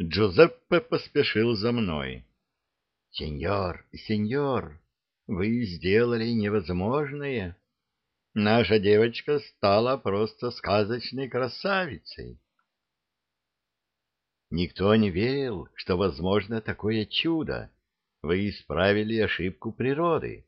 Джузеппе поспешил за мной. «Сеньор, сеньор, вы сделали невозможное. Наша девочка стала просто сказочной красавицей». Никто не верил, что возможно такое чудо. Вы исправили ошибку природы.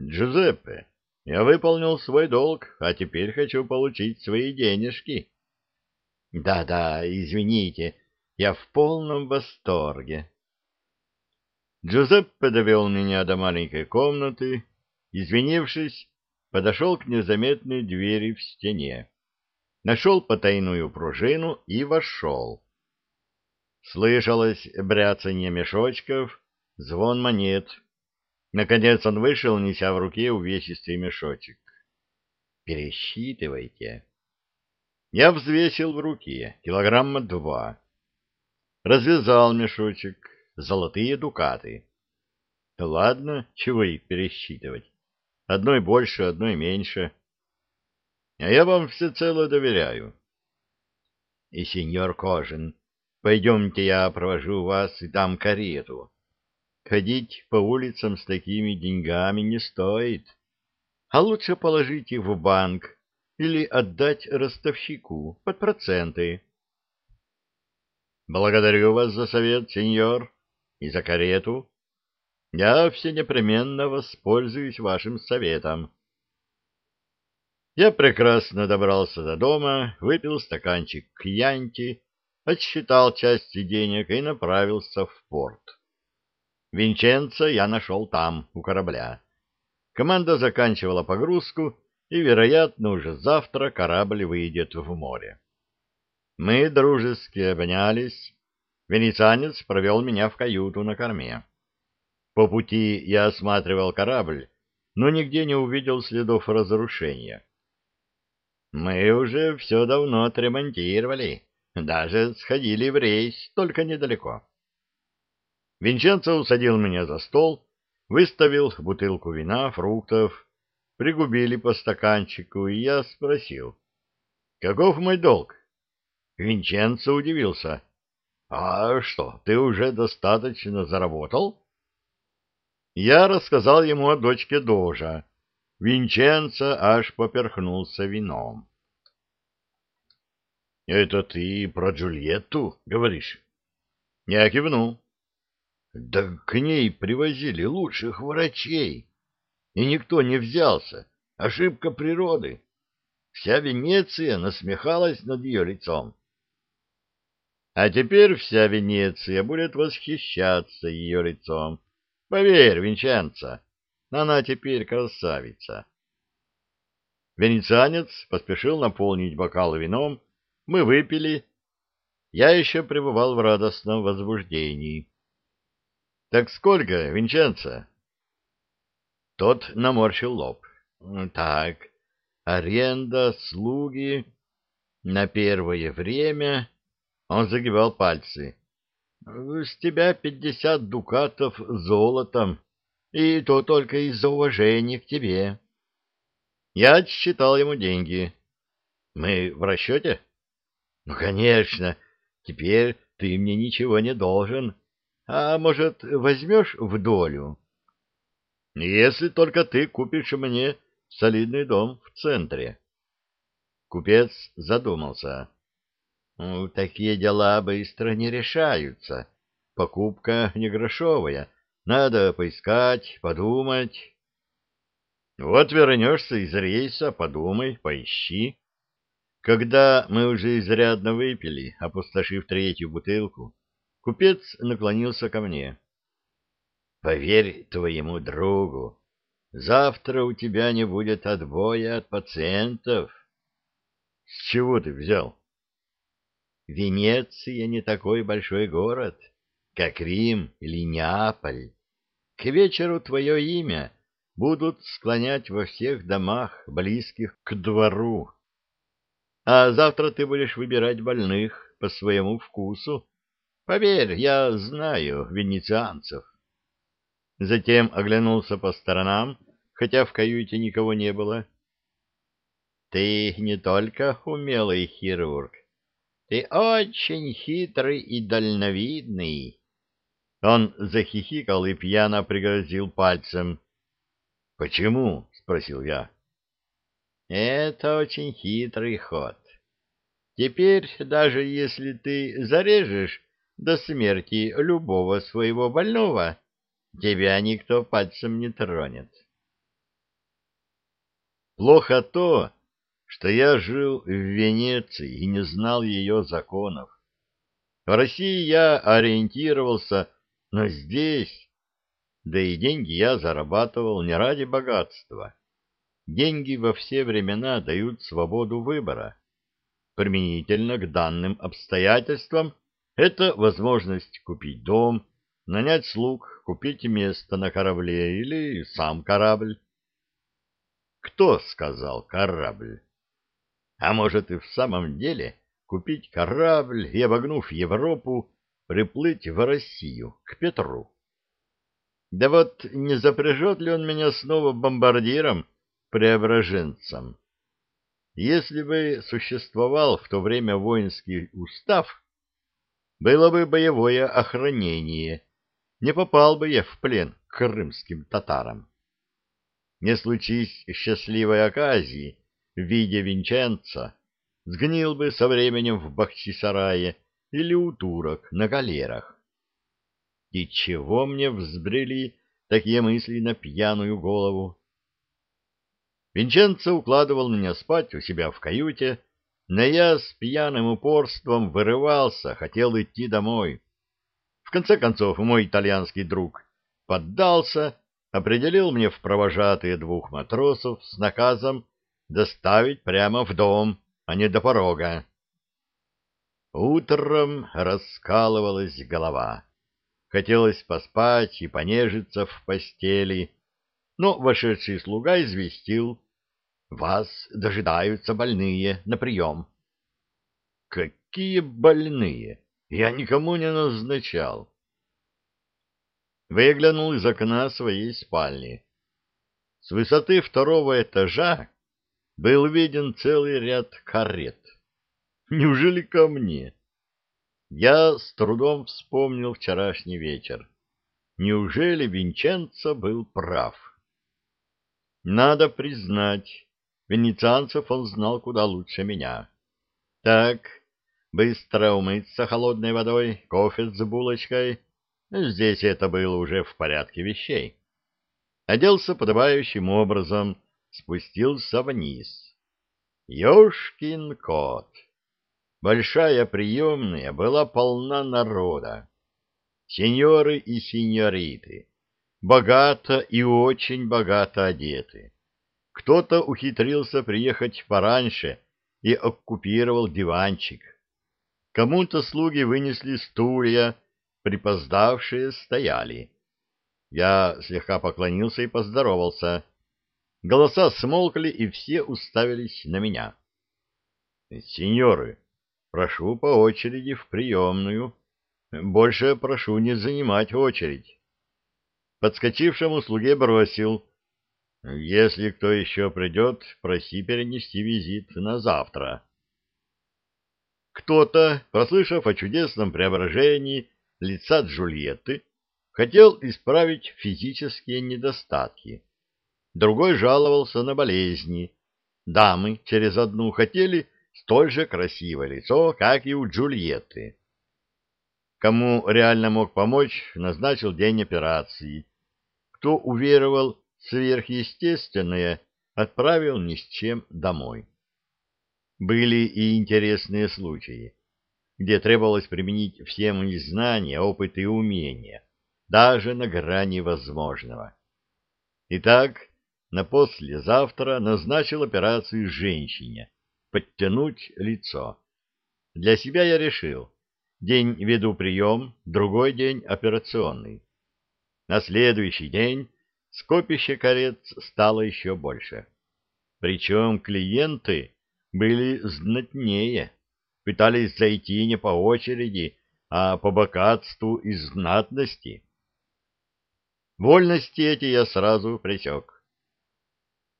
Джузеппе, я выполнил свой долг, а теперь хочу получить свои денежки. Да-да, извините, я в полном восторге. Джузеппе довел меня до маленькой комнаты, извинившись, подошел к незаметной двери в стене, нашел потайную пружину и вошел. Слышалось бряцанье мешочков, звон монет. Наконец он вышел, неся в руке увесистый мешочек. «Пересчитывайте». Я взвесил в руке килограмма два. Развязал мешочек. Золотые дукаты. Ладно, чего их пересчитывать. Одной больше, одной меньше. А я вам всецело доверяю. И сеньор Кожин, пойдемте я провожу вас и дам карету. Ходить по улицам с такими деньгами не стоит. А лучше положить их в банк или отдать ростовщику под проценты. Благодарю вас за совет, сеньор, и за карету. Я все непременно воспользуюсь вашим советом. Я прекрасно добрался до дома, выпил стаканчик кьянти, отсчитал части денег и направился в порт. Винченца я нашел там, у корабля. Команда заканчивала погрузку, и, вероятно, уже завтра корабль выйдет в море. Мы дружески обнялись. Венецианец провел меня в каюту на корме. По пути я осматривал корабль, но нигде не увидел следов разрушения. Мы уже все давно отремонтировали, даже сходили в рейс, только недалеко. Винченцо усадил меня за стол, выставил бутылку вина, фруктов, пригубили по стаканчику, и я спросил, каков мой долг? Винченцо удивился. — А что, ты уже достаточно заработал? Я рассказал ему о дочке Дожа. Винченцо аж поперхнулся вином. — Это ты про Джульетту говоришь? Я кивнул. — Да к ней привозили лучших врачей, и никто не взялся. Ошибка природы. Вся Венеция насмехалась над ее лицом. А теперь вся Венеция будет восхищаться ее лицом. Поверь, Винченцо, она теперь красавица. Венецианец поспешил наполнить бокал вином, мы выпили. Я еще пребывал в радостном возбуждении. — Так сколько, Винченцо? Тот наморщил лоб. — Так, аренда, слуги на первое время он загибал пальцы. — С тебя пятьдесят дукатов золотом, и то только из-за уважения к тебе. Я отсчитал ему деньги. — Мы в расчете? — Ну, конечно. Теперь ты мне ничего не должен. А может, возьмешь в долю? — Если только ты купишь мне солидный дом в центре. Купец задумался. Ну, такие дела быстро не решаются. Покупка не грошовая. Надо поискать, подумать. Вот вернешься из рейса, подумай, поищи. Когда мы уже изрядно выпили, опустошив третью бутылку, купец наклонился ко мне. — Поверь твоему другу, завтра у тебя не будет отбоя от пациентов. — С чего ты взял? Венеция не такой большой город, как Рим или Неаполь. К вечеру твое имя будут склонять во всех домах, близких к двору. А завтра ты будешь выбирать больных по своему вкусу. Поверь, я знаю венецианцев. Затем оглянулся по сторонам, хотя в каюте никого не было. Ты не только умелый хирург, Ты очень хитрый и дальновидный. Он захихикал и пьяно пригрозил пальцем. — Почему? — спросил я. — Это очень хитрый ход. Теперь, даже если ты зарежешь до смерти любого своего больного, тебя никто пальцем не тронет. Плохо то, что я жил в Венеции и не знал ее законов. В России я ориентировался, но здесь... Да и деньги я зарабатывал не ради богатства. Деньги во все времена дают свободу выбора. Применительно к данным обстоятельствам это возможность купить дом, нанять слуг, купить место на корабле или сам корабль. Кто сказал корабль? А может и в самом деле купить корабль и, обогнув Европу, приплыть в Россию, к Петру. Да вот не запряжет ли он меня снова бомбардиром, преображенцем? Если бы существовал в то время воинский устав, было бы боевое охранение, не попал бы я в плен к крымским татарам. Не случись счастливой оказии, виде Винченца, сгнил бы со временем в Бахчисарае или у турок на галерах. И чего мне взбрели такие мысли на пьяную голову? Винченцо укладывал меня спать у себя в каюте, но я с пьяным упорством вырывался, хотел идти домой. В конце концов, мой итальянский друг поддался, определил мне в провожатые двух матросов с наказом доставить прямо в дом, а не до порога. Утром раскалывалась голова. Хотелось поспать и понежиться в постели, но вошедший слуга известил. «Вас дожидаются больные на прием». «Какие больные? Я никому не назначал». Выглянул из окна своей спальни. С высоты второго этажа был виден целый ряд карет. Неужели ко мне? Я с трудом вспомнил вчерашний вечер. Неужели Винченцо был прав? Надо признать, венецианцев он знал куда лучше меня. Так, быстро умыться холодной водой, кофе с булочкой. Здесь это было уже в порядке вещей. Оделся подобающим образом, спустился вниз. Ёшкин кот! Большая приемная была полна народа. Сеньоры и сеньориты, богато и очень богато одеты. Кто-то ухитрился приехать пораньше и оккупировал диванчик. Кому-то слуги вынесли стулья, припоздавшие стояли. Я слегка поклонился и поздоровался. Голоса смолкли, и все уставились на меня. — Сеньоры, прошу по очереди в приемную. Больше прошу не занимать очередь. Подскочившему слуге бросил. — Если кто еще придет, проси перенести визит на завтра. Кто-то, прослышав о чудесном преображении лица Джульетты, хотел исправить физические недостатки другой жаловался на болезни. Дамы через одну хотели столь же красивое лицо, как и у Джульетты. Кому реально мог помочь, назначил день операции. Кто уверовал сверхъестественное, отправил ни с чем домой. Были и интересные случаи, где требовалось применить все мои знания, опыт и умения, даже на грани возможного. Итак, на послезавтра назначил операцию женщине — подтянуть лицо. Для себя я решил, день веду прием, другой день операционный. На следующий день скопище карет стало еще больше. Причем клиенты были знатнее, пытались зайти не по очереди, а по богатству и знатности. Вольности эти я сразу пресек.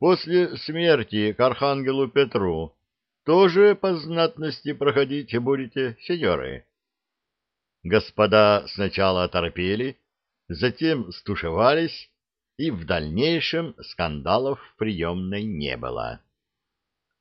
После смерти к архангелу Петру тоже по знатности проходить будете, сеньоры? Господа сначала оторопели, затем стушевались, и в дальнейшем скандалов в приемной не было.